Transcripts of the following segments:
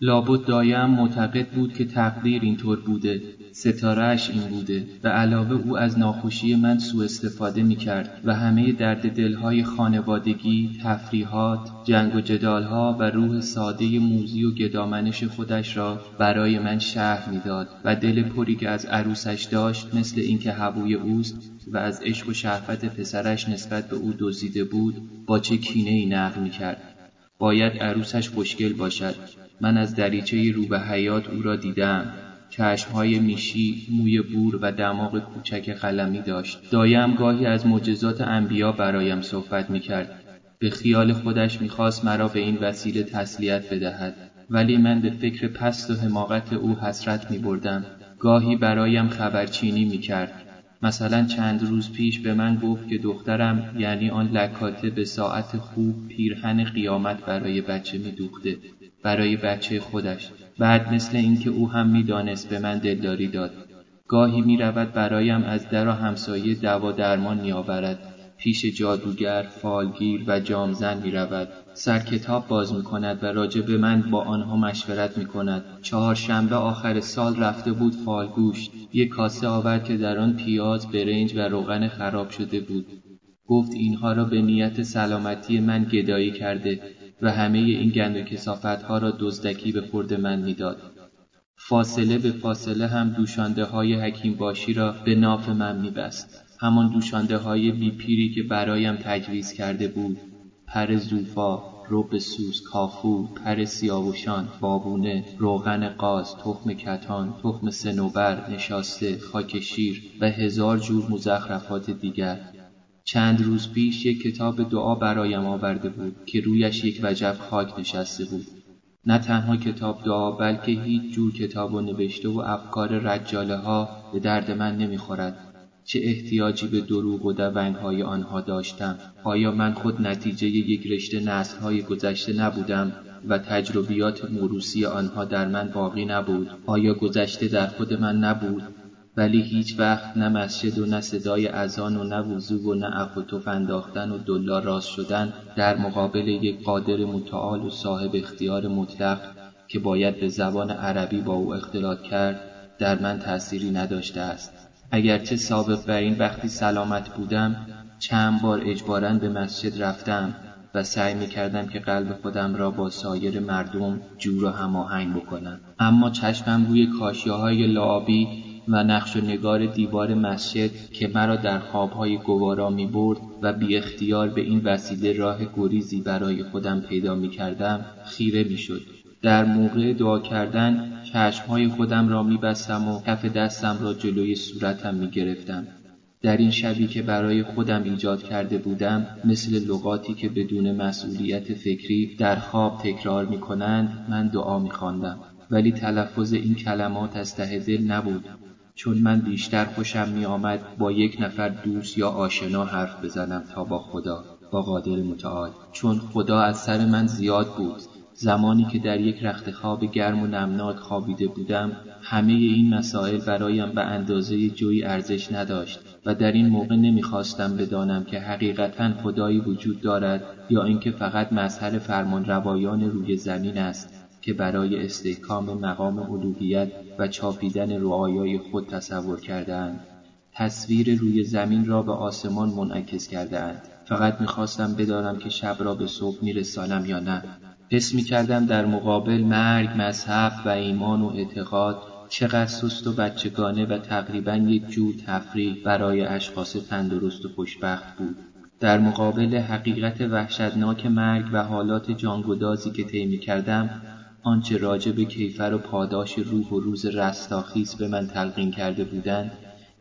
لابد دایم معتقد بود که تقدیر اینطور بوده ستارهاش این بوده و علاوه او از ناخوشی من سوء استفاده می کرد و همه درد دلهای خانوادگی، تفریحات، جنگ و جدالها و روح ساده موزی و گدامنش خودش را برای من شهر می‌داد و دل پری که از عروسش داشت مثل اینکه هووی اوست و از عشق و شهوت پسرش نسبت به او دزدیده بود با چه کینه ای نقل می کرد. باید عروسش خوشگل باشد من از دریچه رو به حیات او را دیدم چشمهای میشی، موی بور و دماغ کوچک قلمی داشت. دایم گاهی از معجزات انبیا برایم صحبت می‌کرد. به خیال خودش می‌خواست مرا به این وسیله تسلیت بدهد. ولی من به فکر پست و حماقت او حسرت می بردم. گاهی برایم خبرچینی می کرد. مثلا چند روز پیش به من گفت که دخترم یعنی آن لکاته به ساعت خوب پیرهن قیامت برای بچه می دوخته. برای بچه خودش بعد مثل اینکه او هم می‌دانست به من دلداری داد گاهی می رود برایم از در و همسایه دوا درمان می آورد پیش جادوگر، فالگیر و جامزن می رود. سر کتاب باز می کند و راجع به من با آنها مشورت می کند. شنبه آخر سال رفته بود فالگوشت. یک کاسه آورد که در آن پیاز، برنج و روغن خراب شده بود. گفت اینها را به نیت سلامتی من گدایی کرده و همه این گند و کسافت ها را دزدکی به خورد من می‌داد. فاصله به فاصله هم دوشانده های حکیم باشی را به ناف من میبست. همان دوشانده های بیپیری که برایم تجویز کرده بود. پر زوفا، روب سوز، کافو، پر سیاوشان، بابونه، روغن قاز، تخم کتان، تخم سنوبر، نشاسته، خاک شیر و هزار جور مزخرفات دیگر چند روز پیش یک کتاب دعا برایم آورده بود که رویش یک وجب خاک نشسته بود. نه تنها کتاب دعا بلکه هیچ جور کتاب و نوشته و افکار رجاله ها به درد من نمی‌خورد. چه احتیاجی به دروغ و دونگ های آنها داشتم؟ آیا من خود نتیجه یک رشته نسل های گذشته نبودم و تجربیات موروسی آنها در من باقی نبود؟ آیا گذشته در خود من نبود؟ ولی هیچ وقت نه مسجد و نه صدای اذان و نه وضو و نه عفو و انداختن و دلا راست شدن در مقابل یک قادر متعال و صاحب اختیار مطلق که باید به زبان عربی با او اختلاط کرد در من تأثیری نداشته است. اگرچه سابق بر این وقتی سلامت بودم چند بار اجبارا به مسجد رفتم و سعی می کردم که قلب خودم را با سایر مردم جور و هماهنگ بکنم. اما چشمم روی کاشیه های لعابی و نقش و نگار دیوار مسجد که مرا در خوابهای گوارا می برد و بی اختیار به این وسیله راه گریزی برای خودم پیدا می کردم خیره می شد. در موقع دعا کردن چشمهای خودم را می بستم و کف دستم را جلوی صورتم می گرفتم. در این شبی که برای خودم ایجاد کرده بودم مثل لغاتی که بدون مسئولیت فکری در خواب تکرار می کنند من دعا می خواندم. ولی تلفظ این کلمات از ته دل نبود چون من بیشتر خوشم می آمد با یک نفر دوست یا آشنا حرف بزنم تا با خدا با قادر متعال. چون خدا از سر من زیاد بود. زمانی که در یک رخت خواب گرم و نمناک خوابیده بودم همه این مسائل برایم به اندازه جوی ارزش نداشت و در این موقع نمی‌خواستم بدانم که حقیقتا خدایی وجود دارد یا اینکه فقط مظهر فرمان روایان روی زمین است. که برای استحکام مقام الوهیت و چاپیدن رعایای خود تصور کردهاند. تصویر روی زمین را به آسمان منعکس کرده فقط می‌خواستم بدانم که شب را به صبح میرسانم یا نه. حس می‌کردم در مقابل مرگ مذهب و ایمان و اعتقاد چقدر سست و بچگانه و تقریبا یک جور تفریح برای اشخاص تندرست و خوشبخت بود. در مقابل حقیقت وحشتناک مرگ و حالات جانگدازی که طی کردم آنچه راجع به کیفر و پاداش روح و روز رستاخیز به من تلقین کرده بودند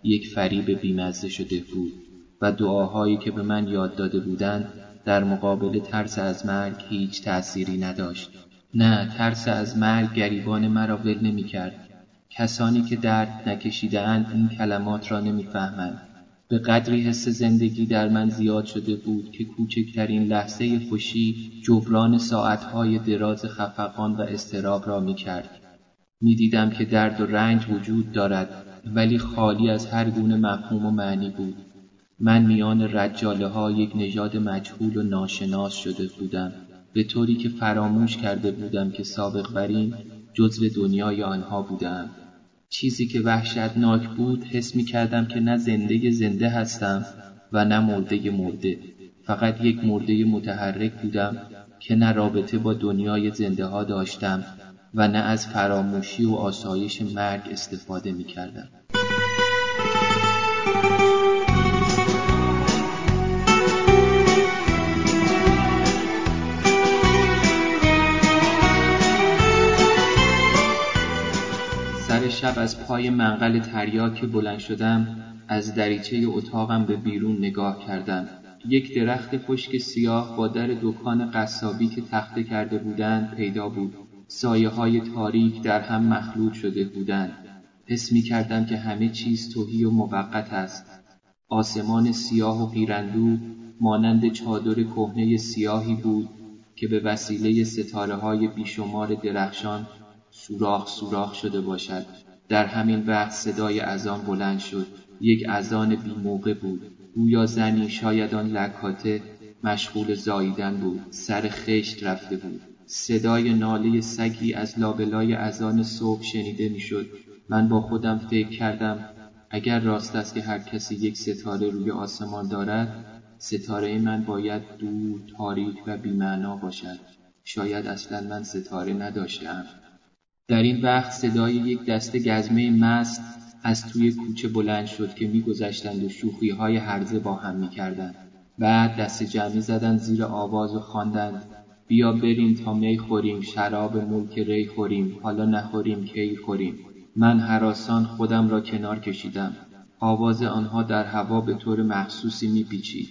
یک فریب بیمزه شده بود و دعاهایی که به من یاد داده بودند در مقابل ترس از مرگ هیچ تأثیری نداشت. نه ترس از مرگ گریبان مرا ول نمی کرد کسانی که درد نکشیدهاند این کلمات را نمی‌فهمند. به قدری حس زندگی در من زیاد شده بود که کوچکترین لحظه خوشی جبران ساعتهای دراز خفقان و استراب را می کرد. می دیدم که درد و رنج وجود دارد ولی خالی از هر گونه مفهوم و معنی بود. من میان رجاله ها یک نژاد مجهول و ناشناس شده بودم. به طوری که فراموش کرده بودم که سابق بر این جزو دنیای آنها بودم چیزی که وحشتناک بود حس می کردم که نه زنده زنده هستم و نه مرده مرده فقط یک مرده متحرک بودم که نه رابطه با دنیای زنده ها داشتم و نه از فراموشی و آسایش مرگ استفاده می کردم. شب از پای منقل تریاک بلند شدم از دریچه اتاقم به بیرون نگاه کردم. یک درخت خشک سیاه با در دکان قصابی که تخته کرده بودند پیدا بود. سایه های تاریک در هم مخلوط شده بودند. حس می کردم که همه چیز توهی و موقت است. آسمان سیاه و پیرندو مانند چادر کهنه سیاهی بود که به وسیله ستاره های بیشمار درخشان سوراخ سوراخ شده باشد. در همین وقت صدای اذان بلند شد. یک اذان بی موقع بود. گویا زنی شاید آن لکاته مشغول زاییدن بود. سر خشت رفته بود. صدای ناله سگی از لابلای اذان صبح شنیده می‌شد. من با خودم فکر کردم اگر راست است که هر کسی یک ستاره روی آسمان دارد ستاره من باید دور تاریک و بیمعنا باشد. شاید اصلا من ستاره نداشتم در این وقت صدای یک دسته گزمه مست از توی کوچه بلند شد که میگذشتند و شوخی های هرزه با هم می‌کردند. بعد دست جمعی زدند زیر آواز و خواندند. بیا بریم تا می خوریم شراب ملک ری خوریم حالا نخوریم کی خوریم. من حراسان خودم را کنار کشیدم. آواز آنها در هوا به طور مخصوصی میپیچید.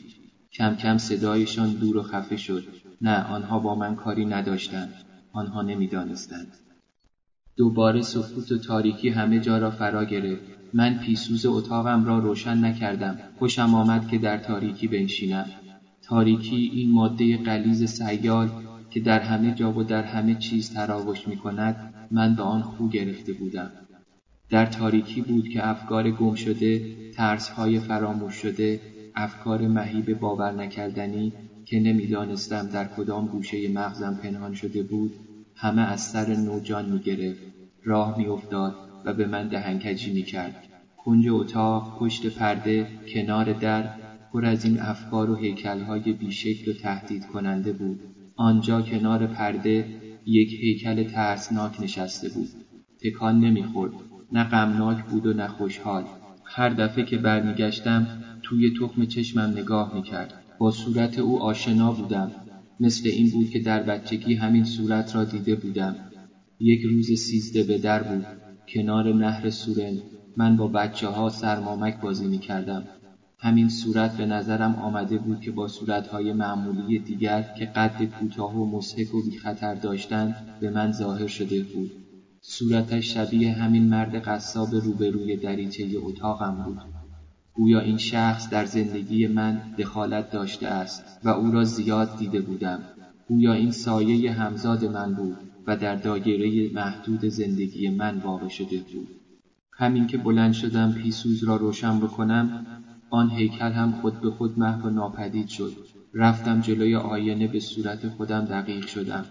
کم کم صدایشان دور و خفه شد. نه آنها با من کاری نداشتند. آنها نمی‌دانستند. دوباره سکوت و تاریکی همه جا را فرا گرفت. من پیسوز اتاقم را روشن نکردم. خوشم آمد که در تاریکی بنشینم. تاریکی این ماده قلیز سیال که در همه جا و در همه چیز تراوش می کند من به آن خو گرفته بودم. در تاریکی بود که افکار گم شده ترسهای فراموش شده افکار مهیب باور نکردنی که نمی‌دانستم در کدام گوشه مغزم پنهان شده بود همه از سر نو جان گرفت راه می و به من دهنکجی می کرد کنج اتاق پشت پرده کنار در پر از این افکار و هیکلهای بیشکل و تهدید کننده بود. آنجا کنار پرده یک هیکل ترسناک نشسته بود. تکان نمی‌خورد. نه غمناک بود و نه خوشحال. هر دفعه که برمیگشتم توی تخم چشمم نگاه می‌کرد. با صورت او آشنا بودم. مثل این بود که در بچگی همین صورت را دیده بودم یک روز سیزده به در بود کنار نهر سورن من با بچه ها سرمامک بازی می کردم. همین صورت به نظرم آمده بود که با صورتهای معمولی دیگر که قد کوتاه و مسحک و بیخطر داشتند به من ظاهر شده بود. صورتش شبیه همین مرد قصاب روبروی دریچه اتاقم بود. گویا این شخص در زندگی من دخالت داشته است و او را زیاد دیده بودم. گویا این سایه همزاد من بود و در دایره محدود زندگی من واقع شده بود. همین که بلند شدم پیسوز را روشن بکنم آن هیکل هم خود به خود محو و ناپدید شد رفتم جلوی آینه به صورت خودم دقیق شدم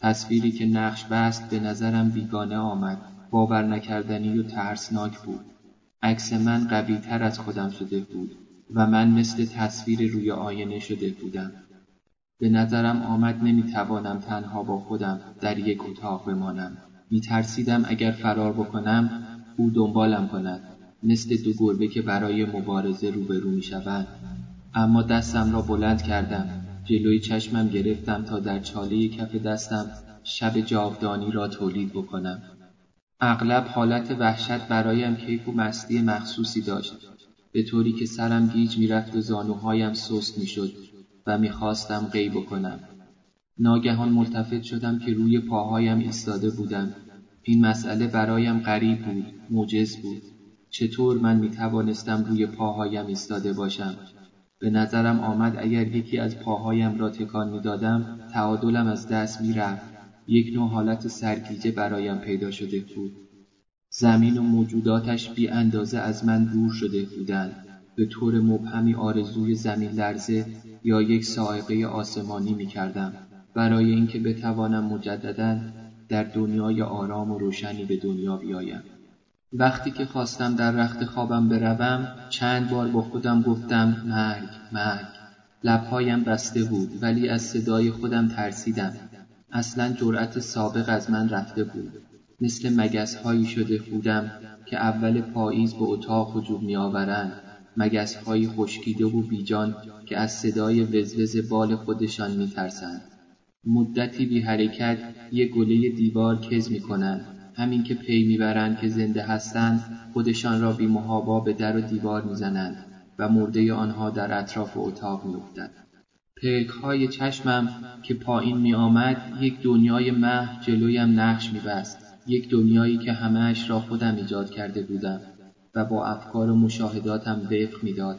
تصویری که نقش بست به نظرم بیگانه آمد باور نکردنی و ترسناک بود عکس من قوی تر از خودم شده بود و من مثل تصویر روی آینه شده بودم. به نظرم آمد نمی‌توانم تنها با خودم در یک اتاق بمانم. میترسیدم اگر فرار بکنم او دنبالم کند مثل دو گربه که برای مبارزه روبرو می شوند. اما دستم را بلند کردم. جلوی چشمم گرفتم تا در چاله کف دستم شب جاودانی را تولید بکنم. اغلب حالت وحشت برایم کیف و مستی مخصوصی داشت. به طوری که سرم گیج می‌رفت و زانوهایم سست می‌شد و می‌خواستم قی بکنم ناگهان ملتفت شدم که روی پاهایم ایستاده بودم. این مسئله برایم غریب بود موجز بود. چطور من می توانستم روی پاهایم ایستاده باشم؟ به نظرم آمد اگر یکی از پاهایم را تکان می دادم تعادلم از دست می رفت. یک نوع حالت سرگیجه برایم پیدا شده بود. زمین و موجوداتش بی اندازه از من دور شده بودند. به طور مبهمی آرزوی زمین لرزه یا یک سائقه آسمانی می کردم. برای اینکه بتوانم مجددا در دنیای آرام و روشنی به دنیا بیایم. وقتی که خواستم در رخت خوابم بروم چند بار با خودم گفتم مرگ مرگ. لبهایم بسته بود ولی از صدای خودم ترسیدم. اصلا جرأت سابق از من رفته بود. مثل مگس هایی شده بودم که اول پاییز به اتاق هجوم میآورند مگس هایی خشکیده و بیجان که از صدای وزوز بال خودشان میترسند. مدتی بی حرکت یک گله دیوار کز می کنند همین که پی می‌برند که زنده هستند خودشان را بی محابا به در و دیوار می‌زنند و مرده آنها در اطراف اتاق میافتد پلک های چشمم که پایین می آمد یک دنیای مه جلویم نقش می بست. یک دنیایی که همهش را خودم ایجاد کرده بودم و با افکار و مشاهداتم وفق می‌داد.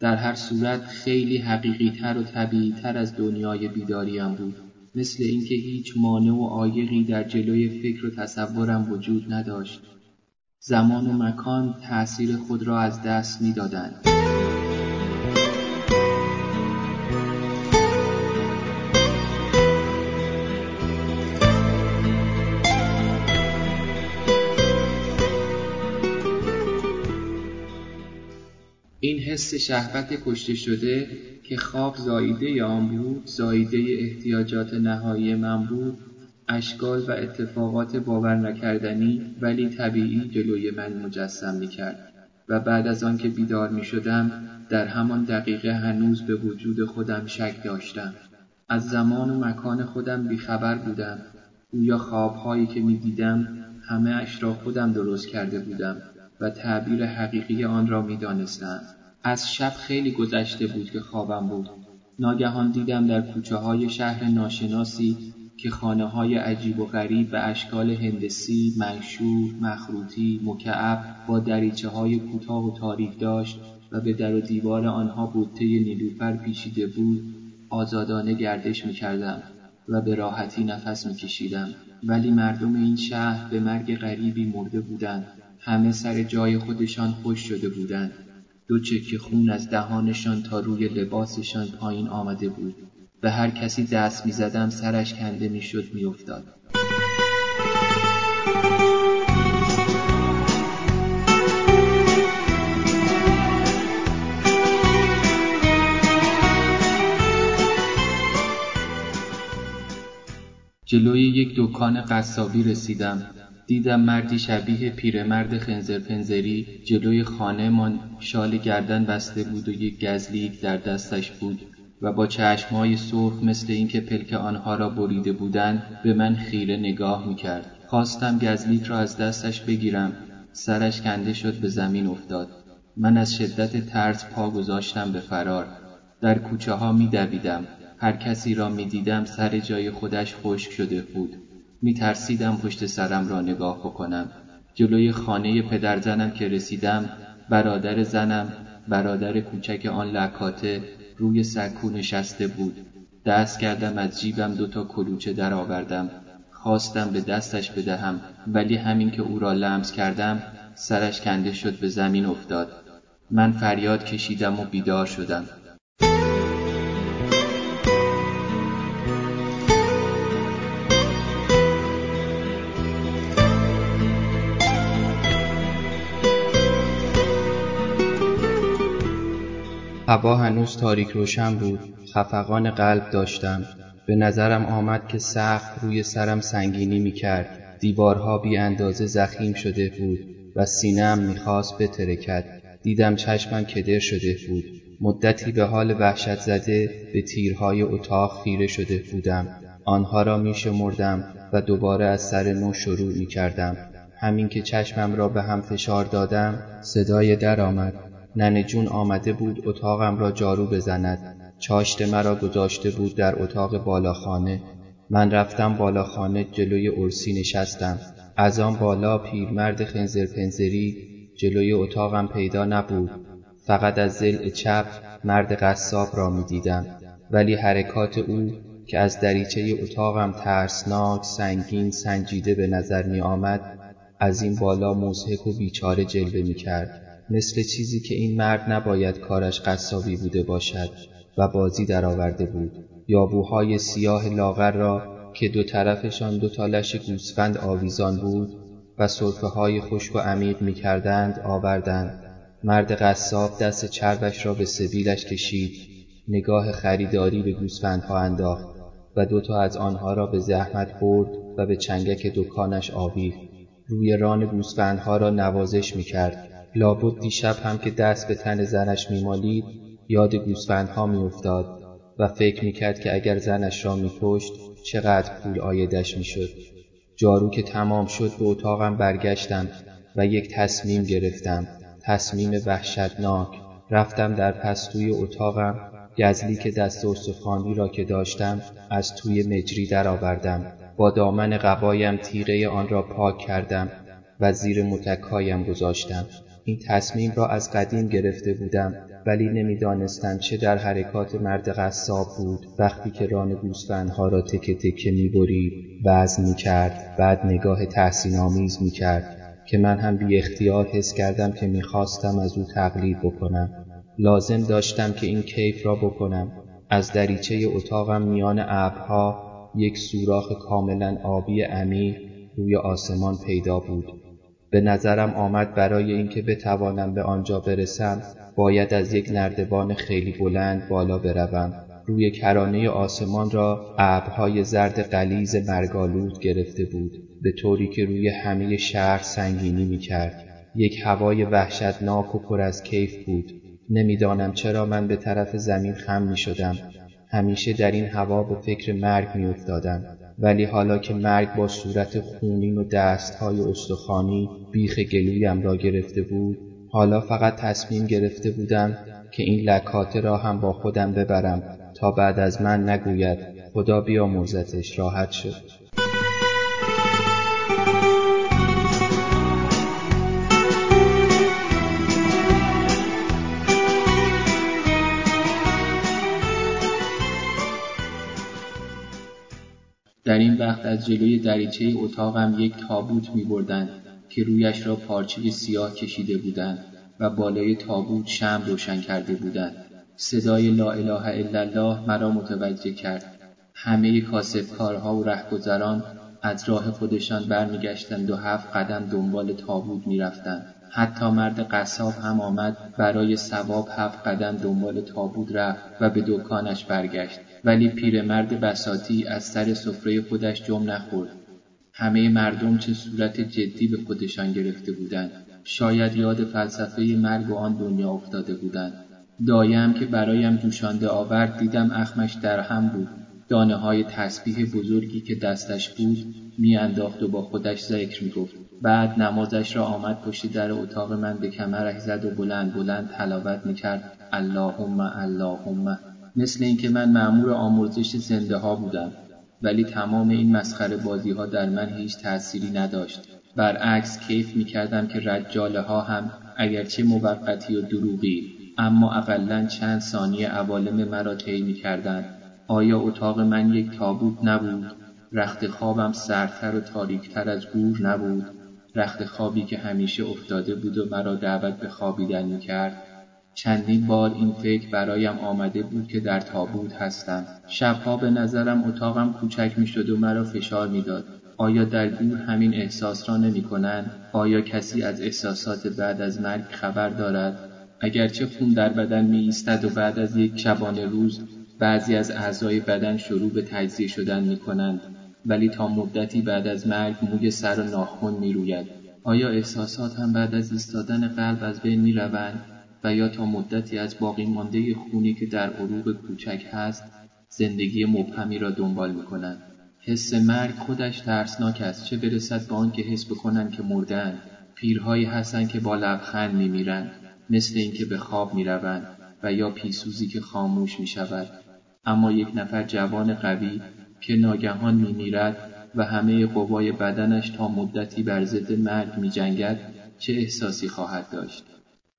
در هر صورت خیلی حقیقی تر و طبیعی تر از دنیای بیداریم بود. مثل اینکه هیچ مانع و عایقی در جلوی فکر و تصورم وجود نداشت. زمان و مکان تأثیر خود را از دست می‌دادند. شهوت کشته شده که خواب زاییده آن بود زاییده احتیاجات نهایی من بود اشکال و اتفاقات باور نکردنی ولی طبیعی جلوی من مجسم می کرد و بعد از آن که بیدار می شدم در همان دقیقه هنوز به وجود خودم شک داشتم از زمان و مکان خودم بیخبر بودم گویا خوابهایی که می دیدم همه اش را خودم درست کرده بودم و تعبیر حقیقی آن را می دانستم. از شب خیلی گذشته بود که خوابم بود. ناگهان دیدم در کوچه های شهر ناشناسی که خانه های عجیب و غریب به اشکال هندسی، منشور، مخروطی، مکعب با دریچه های کوتاه و تاریک داشت و به در و دیوار آنها بوته نیلوفر پیچیده بود آزادانه گردش می کردم و به راحتی نفس می کشیدم. ولی مردم این شهر به مرگ غریبی مرده بودند همه سر جای خودشان خوش شده بودند دو چکه خون از دهانشان تا روی لباسشان پایین آمده بود به هر کسی دست می‌زدم سرش کنده می‌شد میافتاد. جلوی یک دکان قصابی رسیدم. دیدم مردی شبیه پیرمرد خنزرپنزری جلوی خانهمان شال گردن بسته بود و یک گزلیک در دستش بود و با چشمهای سرخ مثل اینکه پلک آنها را بریده بودند به من خیره نگاه می‌کرد. خواستم گزلیک را از دستش بگیرم. سرش کنده شد به زمین افتاد. من از شدت ترس پا گذاشتم به فرار. در کوچه ها می دویدم. هر کسی را می دیدم سر جای خودش خشک شده بود. می ترسیدم پشت سرم را نگاه بکنم. جلوی خانه پدر زنم که رسیدم برادر زنم برادر کوچک آن لکاته روی سکو نشسته بود. دست کردم از جیبم دوتا کلوچه در آوردم خواستم به دستش بدهم ولی همین که او را لمس کردم سرش کنده شد به زمین افتاد. من فریاد کشیدم و بیدار شدم. هوا هنوز تاریک روشن بود. خفقان قلب داشتم. به نظرم آمد که سقف روی سرم سنگینی می کرد دیوارها بی اندازه زخیم شده بود و سینم می‌خواست بترکد. دیدم چشمم کدر شده بود. مدتی به حال وحشت زده به تیرهای اتاق خیره شده بودم. آنها را می شمردم و دوباره از سر نو شروع می کردم همین که چشمم را به هم فشار دادم صدای در آمد. ننه جون آمده بود اتاقم را جارو بزند. چاشت مرا گذاشته بود در اتاق بالاخانه. من رفتم بالاخانه جلوی ارسی نشستم. از آن بالا پیرمرد خنزرپنزری جلوی اتاقم پیدا نبود. فقط از زل چپ مرد قصاب را می دیدم. ولی حرکات او که از دریچه اتاقم ترسناک سنگین سنجیده به نظر می آمد از این بالا مزهک و بیچاره جلوه می کرد. مثل چیزی که این مرد نباید کارش قصابی بوده باشد و بازی درآورده بود. یابوهای سیاه لاغر را که دو طرفشان دو تالش گوسفند آویزان بود و صرفه های خشک و عمیق می کردند آوردند. مرد قصاب دست چربش را به سبیلش کشید نگاه خریداری به گوسفندها انداخت و دوتا از آنها را به زحمت برد و به چنگک دکانش آویخت. روی ران گوسفندها را نوازش می کرد لابد دیشب هم که دست به تن زنش میمالید یاد گوسفندها میافتاد و فکر می‌کرد که اگر زنش را میکشت چقدر پول آیدش می‌شد. جارو که تمام شد به اتاقم برگشتم و یک تصمیم گرفتم. تصمیم وحشتناک. رفتم در پستوی اتاقم. گزلی که دست استخوانی را که داشتم از توی مجری درآوردم. با دامن قبایم تیغه آن را پاک کردم و زیر متکایم گذاشتم. این تصمیم را از قدیم گرفته بودم ولی نمی‌دانستم چه در حرکات مرد قصاب بود. وقتی که ران گوسفندها را تکه تکه می‌برید وزن می‌کرد بعد نگاه تحسین آمیز می‌کرد که من هم بی اختیار حس کردم که می‌خواستم از او تقلید بکنم. لازم داشتم که این کیف را بکنم. از دریچه اتاقم میان ابرها یک سوراخ کاملا آبی عمیق روی آسمان پیدا بود. به نظرم آمد برای اینکه بتوانم به آنجا برسم باید از یک نردبان خیلی بلند بالا بروم روی کرانه آسمان را ابرهای زرد قلیز مرگالود گرفته بود به طوری که روی همه شهر سنگینی می کرد. یک هوای وحشتناک و پر از کیف بود نمی‌دانم چرا من به طرف زمین خم می شدم همیشه در این هوا به فکر مرگ می افتادم. ولی حالا که مرگ با صورت خونین و دستهای استخوانی بیخ گلویم را گرفته بود حالا فقط تصمیم گرفته بودم که این لکاته را هم با خودم ببرم تا بعد از من نگوید خدا بیامرزتش راحت شد. در این وقت از جلوی دریچه اتاقم یک تابوت می که رویش را پارچه سیاه کشیده بودند و بالای تابوت شم روشن کرده بودند. صدای لا اله الا الله مرا متوجه کرد. همه کاسبکارها و رهگذران از راه خودشان برمیگشتند و هفت قدم دنبال تابوت می‌رفتند. حتی مرد قصاب هم آمد برای ثواب هفت قدم دنبال تابوت رفت و به دکانش برگشت ولی پیرمرد بساتی از سر سفره خودش جم نخورد. همه مردم چه صورت جدی به خودشان گرفته بودند. شاید یاد فلسفه مرگ و آن دنیا افتاده بودند. دایم که برایم جوشانده آورد دیدم اخمش در هم بود. دانه های تسبیح بزرگی که دستش بود میانداخت و با خودش ذکر می‌گفت. بعد نمازش را آمد پشت در اتاق من به کمرش زد و بلند بلند تلاوت می‌کرد. اللهم اللهم. مثل اینکه من معمور آمرزش زنده ها بودم ولی تمام این مسخره بازی ها در من هیچ تأثیری نداشت. برعکس کیف می کردم که رجاله ها هم اگرچه موقتی و دروغی اما اقلا چند ثانیه عوالم مرا طی می کردن. آیا اتاق من یک تابوت نبود؟ رخت خوابم سرتر و تاریکتر از گور نبود؟ رخت خوابی که همیشه افتاده بود و مرا دعوت به خوابیدن می کرد؟ چندین بار این فکر برایم آمده بود که در تابوت هستم شبها به نظرم اتاقم کوچک می‌شد و مرا فشار می‌داد آیا در گور همین احساس را نمی کنند؟ آیا کسی از احساسات بعد از مرگ خبر دارد؟ اگرچه خون در بدن می ایستد و بعد از یک شبانه روز بعضی از اعضای بدن شروع به تجزیه شدن می کنند ولی تا مدتی بعد از مرگ موی سر و ناخن می روید. آیا احساسات هم بعد از ایستادن قلب از بین می روند و یا تا مدتی از باقی مانده خونی که در عروق کوچک هست زندگی مبهمی را دنبال می کنند. حس مرگ خودش ترسناک است. چه برسد به آنکه حس بکنند که مردند پیرهایی هستند که با لبخند میمیرند مثل اینکه به خواب می‌روند و یا پیسوزی که خاموش می شود اما یک نفر جوان قوی که ناگهان میمیرد و همه قوای بدنش تا مدتی بر ضد مرگ می جنگد چه احساسی خواهد داشت؟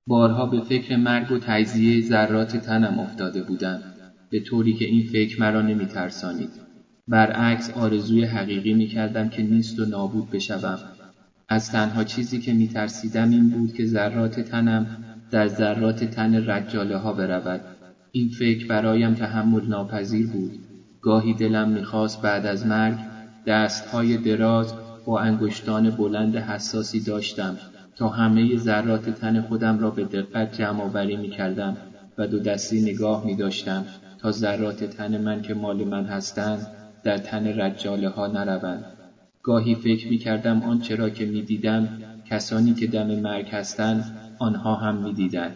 بارها به فکر مرگ و تجزیه ذرات تنم افتاده بودم به طوری که این فکر مرا نمی ترسانید. برعکس آرزوی حقیقی می کردم که نیست و نابود بشوم. از تنها چیزی که می ترسیدم این بود که ذرات تنم در ذرات تن رجاله ها برود. این فکر برایم تحمل ناپذیر بود. گاهی دلم می‌خواست بعد از مرگ دستهای دراز با انگشتان بلند حساسی داشتم تا همه ذرات تن خودم را به دقت جمع آوری کردم و دو دستی نگاه می داشتم تا ذرات تن من که مال من هستند در تن رجاله ها نروند. گاهی فکر می کردم آنچه را که می دیدم کسانی که دم مرگ هستند آنها هم می دیدن.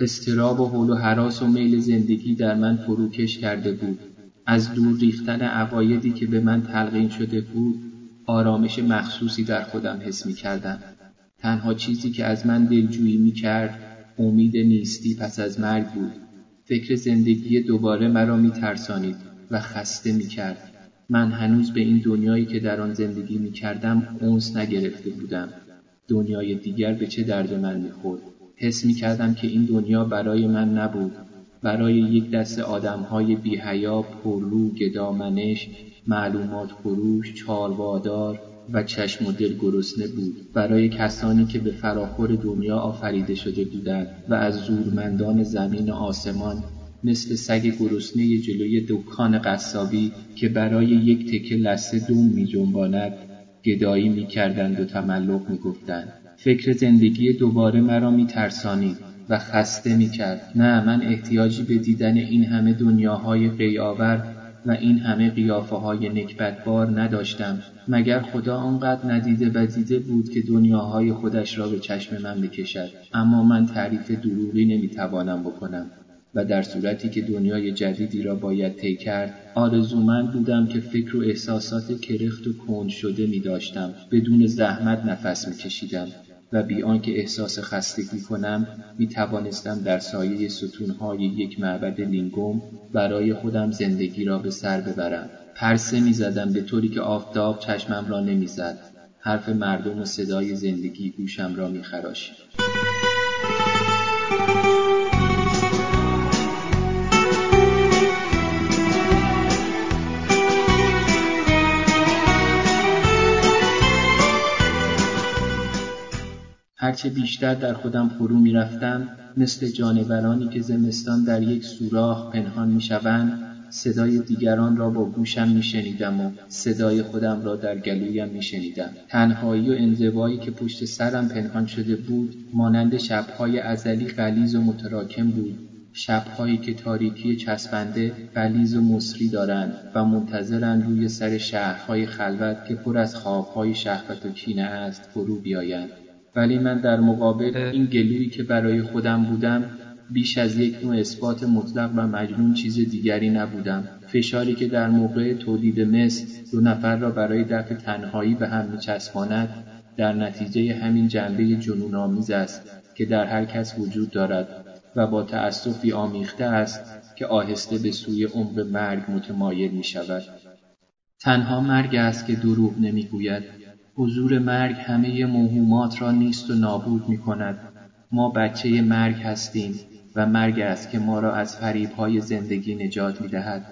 استراب و حول و حراس و میل زندگی در من فروکش کرده بود. از دور ریختن عقایدی که به من تلقین شده بود آرامش مخصوصی در خودم حس می کردم. تنها چیزی که از من دلجویی می کرد امید نیستی پس از مرگ بود. فکر زندگی دوباره مرا می ترسانید و خسته می کرد. من هنوز به این دنیایی که در آن زندگی می کردم اونس نگرفته بودم. دنیای دیگر به چه درد من می‌خورد حس می کردم که این دنیا برای من نبود برای یک دست آدمهای بیهیا پررو گدامنش معلومات فروش چاروادار و چشم و دل گرسنه بود برای کسانی که به فراخور دنیا آفریده شده بودند و از زورمندان زمین آسمان مثل سگ گرسنه جلوی دکان قصابی که برای یک تکه لسه دوم می جنباند گدایی می کردند و تملق می گفتند. فکر زندگی دوباره مرا می ترسانید و خسته می کرد. نه من احتیاجی به دیدن این همه دنیاهای قیاور و این همه قیافه های نکبتبار نداشتم مگر خدا آنقدر ندیده و دیده بود که دنیاهای خودش را به چشم من بکشد. اما من تعریف دروغی نمی‌توانم بکنم و در صورتی که دنیای جدیدی را باید طی کرد آرزومند بودم که فکر و احساسات کرخت و کند شده می داشتم بدون زحمت نفس می کشیدم و بی آنکه احساس خستگی کنم می توانستم در سایه ستونهای یک معبد لینگوم برای خودم زندگی را به سر ببرم پرسه می زدم به طوری که آفتاب چشمم را نمی‌زد حرف مردم و صدای زندگی گوشم را می خراشید. هرچه بیشتر در خودم فرو می‌رفتم مثل جانورانی که زمستان در یک سوراخ پنهان می‌شوند صدای دیگران را با گوشم میشنیدم و صدای خودم را در گلویم میشنیدم. تنهایی و انزوایی که پشت سرم پنهان شده بود مانند شبهای ازلی غلیز و متراکم بود. شبهایی که تاریکی چسبنده غلیز و مصری دارند و منتظرند روی سر شهرهای خلوت که پر از خوابهای شهوت و کینه است فرو بیایند. ولی من در مقابل این گلویی که برای خودم بودم بیش از یک نوع اثبات مطلق و مجنون چیز دیگری نبودم. فشاری که در موقع تولید مثل دو نفر را برای دفع تنهایی به هم میچسباند در نتیجه همین جنبه جنون آمیز است که در هر کس وجود دارد و با تأسفی آمیخته است که آهسته به سوی عمق مرگ متمایل می شود. تنها مرگ است که دروغ نمی‌گوید. حضور مرگ همه موهومات را نیست و نابود می کند. ما بچه مرگ هستیم و مرگ است که ما را از فریبهای زندگی نجات می دهد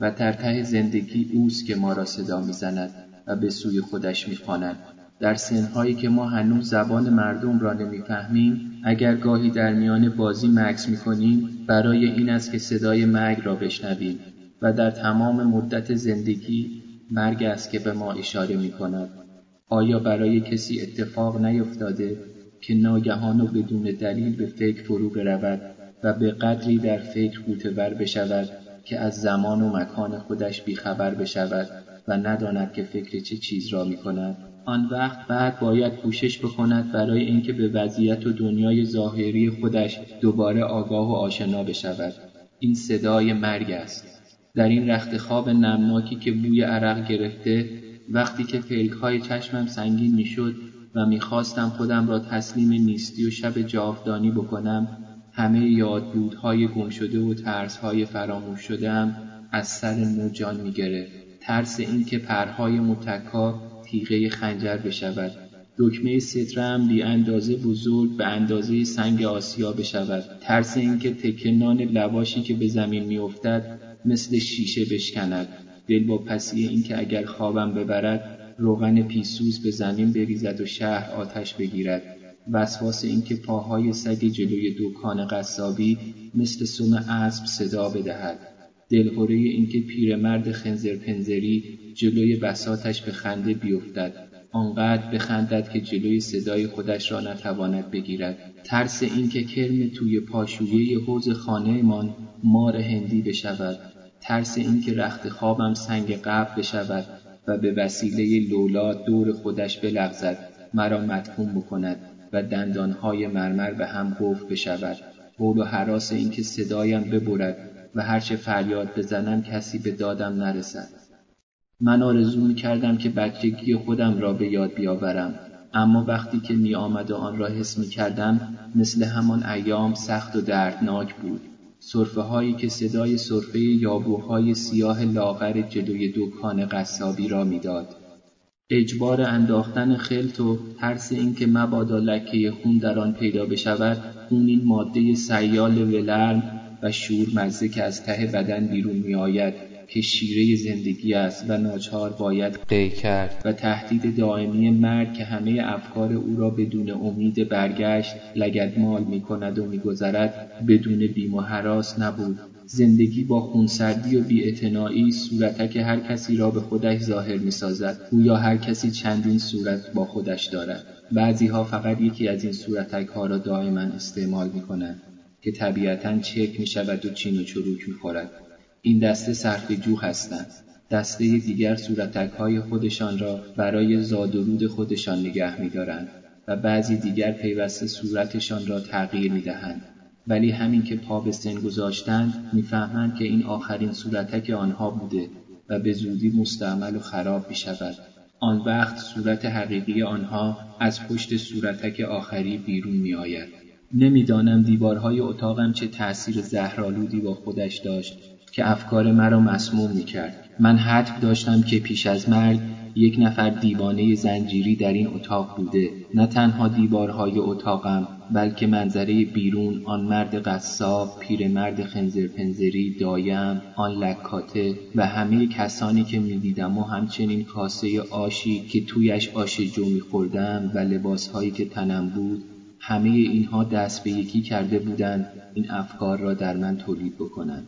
و در ته زندگی اوست که ما را صدا می زند و به سوی خودش می خاند. در سنهایی که ما هنوز زبان مردم را نمی‌فهمیم اگر گاهی در میان بازی مکس می کنیم برای این است که صدای مرگ را بشنویم و در تمام مدت زندگی مرگ است که به ما اشاره می کند. آیا برای کسی اتفاق نیفتاده که ناگهان و بدون دلیل به فکر فرو برود و به قدری در فکر بر بشود که از زمان و مکان خودش بیخبر بشود و نداند که فکر چه چیز را می کند آن وقت بعد باید کوشش بکند برای اینکه به وضعیت و دنیای ظاهری خودش دوباره آگاه و آشنا بشود. این صدای مرگ است. در این رخت خواب نمناکی که بوی عرق گرفته وقتی که های چشمم سنگین می‌شد و می‌خواستم خودم را تسلیم نیستی و شب جاودانی بکنم همه یادبودهای گم شده و ترسهای فراموش شدهام از سر نو جان می‌گرفت. ترس اینکه پرهای متکا تیغه خنجر بشود. دکمه سترم بی اندازه بزرگ به اندازه سنگ آسیا بشود. ترس اینکه تکنان لباشی که به زمین میافتد مثل شیشه بشکند. دل با پسی اینکه اگر خوابم ببرد روغن پیسوز به زمین بریزد و شهر آتش بگیرد. وسواس اینکه پاهای سگ جلوی دکان قصابی مثل سم اسب صدا بدهد. دلهوره اینکه پیرمرد خنزرپنزری جلوی بساتش به خنده بیفتد. آنقدر بخندد که جلوی صدای خودش را نتواند بگیرد. ترس اینکه کرم توی پاشویه حوز خانهمان مار هندی بشود. ترس اینکه رخت خوابم سنگ قبل بشود و به وسیله لولا دور خودش بلغزد مرا مدفون بکند و دندانهای مرمر به هم گفت بشود. حول و حراس اینکه صدایم ببرد و هرچه فریاد بزنم کسی به دادم نرسد. من آرزو می کردم که بچگی خودم را به یاد بیاورم. اما وقتی که می آمد و آن را حس می کردم مثل همان ایام سخت و دردناک بود. صرفه هایی که صدای صرفه یابوهای سیاه لاغر جلوی دکان قصابی را می‌داد. اجبار انداختن خلط و ترس اینکه مبادا لکه خون در آن پیدا بشود خون این ماده سیال ولرم و شورمزه که از ته بدن بیرون میآید که شیره زندگی است و ناچار باید قی کرد. و تهدید دائمی مرگ که همه افکار او را بدون امید برگشت لگدمال می کند و میگذرد بدون بیم و حراس نبود. زندگی با خونسردی و بیاعتنایی صورتک هر کسی را به خودش ظاهر می سازد یا هر کسی چندین صورت با خودش دارد. بعضی ها فقط یکی از این صورتک ها را دائما استعمال می کنند که طبیعتا چک می شود و چین و چروک می خورد این دسته صرفه‌جو هستند دسته دیگر های خودشان را برای زاد و رود خودشان نگه می‌دارند و بعضی دیگر پیوسته صورتشان را تغییر می‌دهند ولی همین که پا به سن گذاشتند می‌فهمند که این آخرین صورتک آنها بوده و به زودی مستعمل و خراب می شود. آن وقت صورت حقیقی آنها از پشت صورتک آخری بیرون می آید. نمی‌دانم دیوارهای اتاقم چه تأثیر زهرالودی با خودش داشت که افکار مرا مسموم می کرد. من حد داشتم که پیش از مرگ یک نفر دیوانه زنجیری در این اتاق بوده نه تنها دیوارهای اتاقم بلکه منظره بیرون آن مرد قصاب پیرمرد خنزرپنزری دایم آن لکاته و همه کسانی که می‌دیدم و همچنین کاسه آشی که تویش آش جو میخوردم و لباسهایی که تنم بود همه اینها دست به یکی کرده بودند این افکار را در من تولید بکنند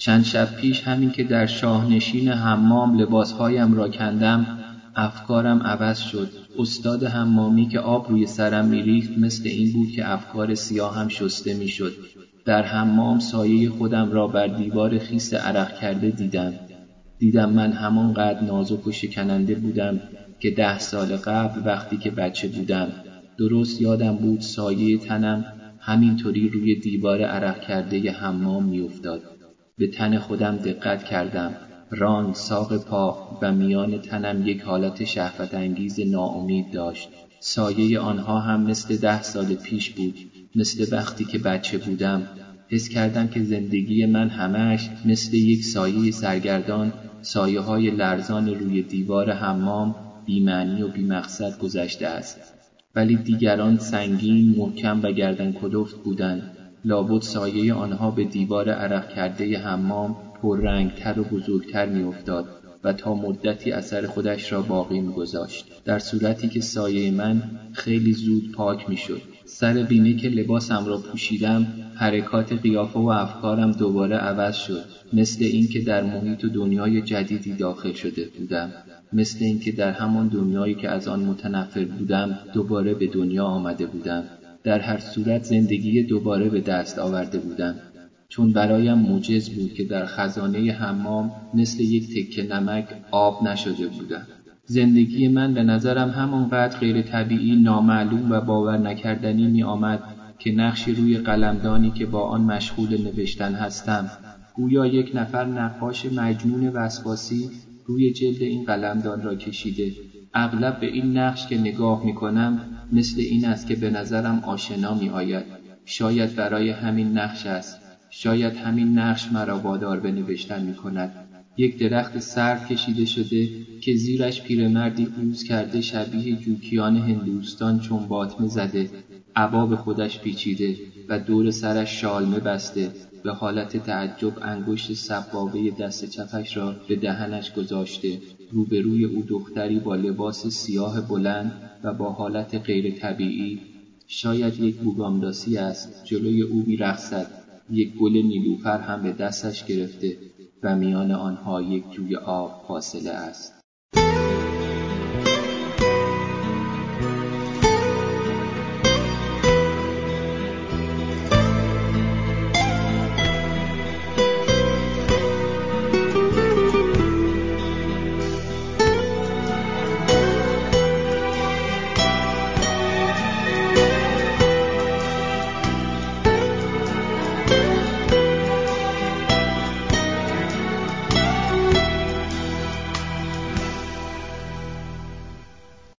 چند شب پیش همین که در شاهنشین حمام لباسهایم را کندم افکارم عوض شد. استاد حمامی که آب روی سرم میریخت مثل این بود که افکار سیاهم شسته می‌شد. در حمام سایه خودم را بر دیوار خیس عرق کرده دیدم. دیدم من همانقدر نازک و شکننده بودم که ده سال قبل وقتی که بچه بودم. درست یادم بود سایه تنم همینطوری روی دیوار عرق کرده حمام میافتاد. به تن خودم دقت کردم. ران ساق پا و میان تنم یک حالت شهفت انگیز ناامید داشت. سایه آنها هم مثل ده سال پیش بود. مثل وقتی که بچه بودم. حس کردم که زندگی من همش مثل یک سایه سرگردان سایه های لرزان روی دیوار حمام بیمعنی و بیمقصد گذشته است. ولی دیگران سنگین محکم و گردن کدفت بودند. لابد سایه آنها به دیوار عرق کرده حمام پررنگتر و بزرگتر میافتاد و تا مدتی اثر خودش را باقی میگذاشت. در صورتی که سایه من خیلی زود پاک می‌شد. سر بیمه که لباسم را پوشیدم حرکات قیافه و افکارم دوباره عوض شد. مثل اینکه در محیط و دنیای جدیدی داخل شده بودم. مثل اینکه در همان دنیایی که از آن متنفر بودم دوباره به دنیا آمده بودم. در هر صورت زندگی دوباره به دست آورده بودم. چون برایم موجز بود که در خزانه حمام مثل یک تکه نمک آب نشده بودم. زندگی من به نظرم همانقدر غیر طبیعی نامعلوم و باور نکردنی می آمد که نقشی روی قلمدانی که با آن مشغول نوشتن هستم. گویا یک نفر نقاش مجنون وسواسی روی جلد این قلمدان را کشیده. اغلب به این نقش که نگاه می کنم مثل این است که به نظرم آشنا می آید شاید برای همین نقش است. شاید همین نقش مرا وادار به نوشتن می کند یک درخت سرد کشیده شده که زیرش پیرمردی اوز کرده شبیه جوکیان هندوستان چون باطمه زده عبا به خودش پیچیده و دور سرش شالمه بسته به حالت تعجب انگشت سبابه دست چپش را به دهنش گذاشته. روبروی او دختری با لباس سیاه بلند و با حالت غیر طبیعی شاید یک بوگامداسی است. جلوی او میرقصد یک گل نیلوفر هم به دستش گرفته. و میان آنها یک جوی آب فاصله است.